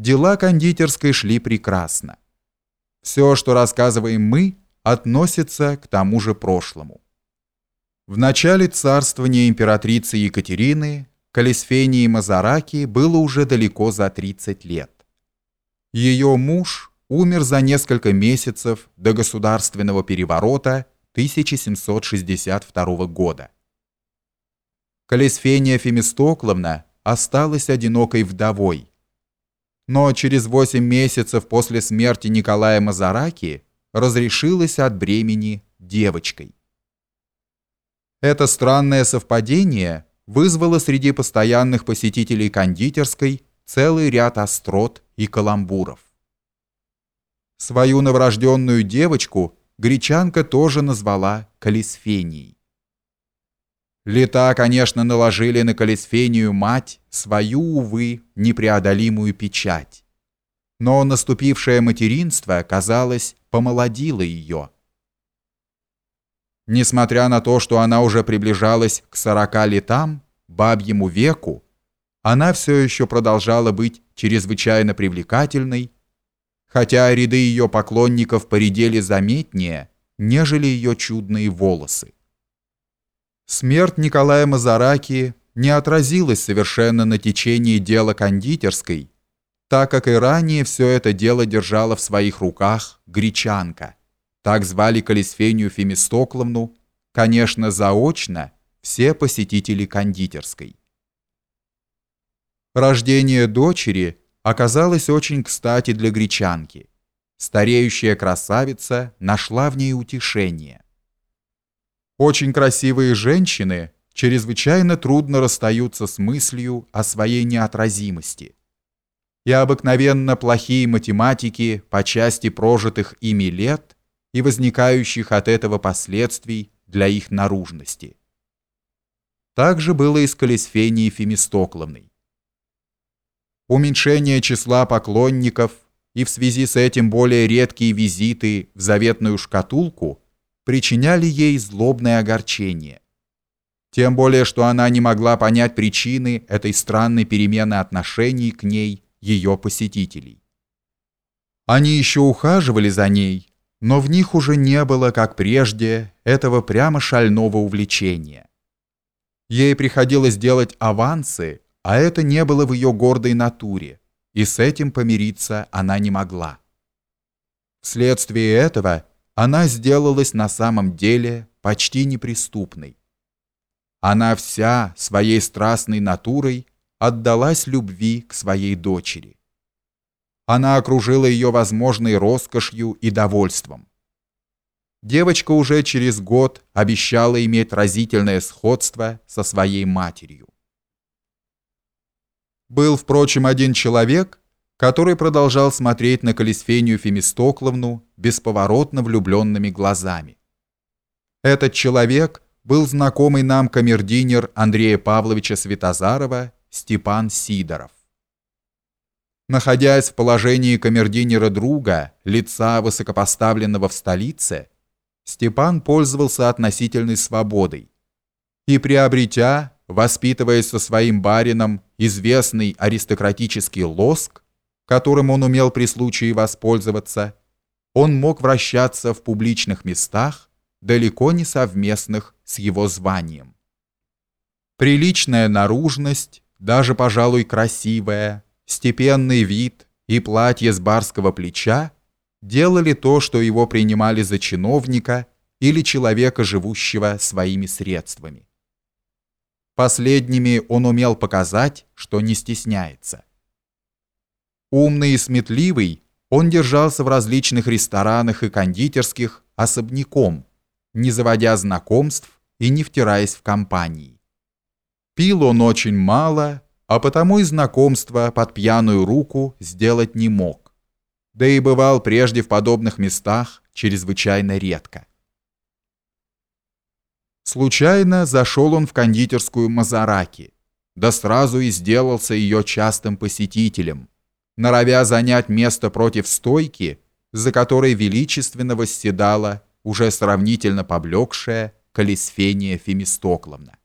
дела кондитерской шли прекрасно. Все, что рассказываем мы, относится к тому же прошлому. В начале царствования императрицы Екатерины Калисфении Мазараки было уже далеко за 30 лет. Ее муж умер за несколько месяцев до государственного переворота 1762 года. Калисфения Фемистокловна осталась одинокой вдовой, но через 8 месяцев после смерти Николая Мазараки разрешилась от бремени девочкой. Это странное совпадение вызвало среди постоянных посетителей кондитерской целый ряд острот и каламбуров. Свою новорожденную девочку гречанка тоже назвала Калисфенией. Лета, конечно, наложили на Калисфению мать свою, увы, непреодолимую печать. Но наступившее материнство, казалось, помолодило ее. Несмотря на то, что она уже приближалась к сорока летам, бабьему веку, она все еще продолжала быть чрезвычайно привлекательной, хотя ряды ее поклонников поредели заметнее, нежели ее чудные волосы. Смерть Николая Мазараки не отразилась совершенно на течении дела кондитерской, так как и ранее все это дело держала в своих руках гречанка. Так звали Калисфению Фемистокловну, конечно, заочно все посетители кондитерской. Рождение дочери оказалось очень кстати для гречанки. Стареющая красавица нашла в ней утешение – очень красивые женщины чрезвычайно трудно расстаются с мыслью о своей неотразимости. И обыкновенно плохие математики по части прожитых ими лет и возникающих от этого последствий для их наружности. Так же было и с Колесфенией Фемистокловной. Уменьшение числа поклонников и в связи с этим более редкие визиты в заветную шкатулку причиняли ей злобное огорчение. Тем более, что она не могла понять причины этой странной перемены отношений к ней ее посетителей. Они еще ухаживали за ней, но в них уже не было, как прежде, этого прямо шального увлечения. Ей приходилось делать авансы, а это не было в ее гордой натуре, и с этим помириться она не могла. Вследствие этого она сделалась на самом деле почти неприступной. Она вся своей страстной натурой отдалась любви к своей дочери. Она окружила ее возможной роскошью и довольством. Девочка уже через год обещала иметь разительное сходство со своей матерью. Был, впрочем, один человек, который продолжал смотреть на Калисфению Фемистокловну бесповоротно влюбленными глазами. Этот человек был знакомый нам камердинер Андрея Павловича Светозарова Степан Сидоров. Находясь в положении камердинера друга, лица высокопоставленного в столице, Степан пользовался относительной свободой и, приобретя, воспитываясь со своим барином, известный аристократический лоск, которым он умел при случае воспользоваться, он мог вращаться в публичных местах, далеко не совместных с его званием. Приличная наружность, даже, пожалуй, красивая, степенный вид и платье с барского плеча делали то, что его принимали за чиновника или человека, живущего своими средствами. Последними он умел показать, что не стесняется. Умный и сметливый, он держался в различных ресторанах и кондитерских особняком, не заводя знакомств и не втираясь в компании. Пил он очень мало, а потому и знакомства под пьяную руку сделать не мог. Да и бывал прежде в подобных местах чрезвычайно редко. Случайно зашел он в кондитерскую Мазараки, да сразу и сделался ее частым посетителем, норовя занять место против стойки, за которой величественно восседала уже сравнительно поблекшая Калисфения Фемистокловна.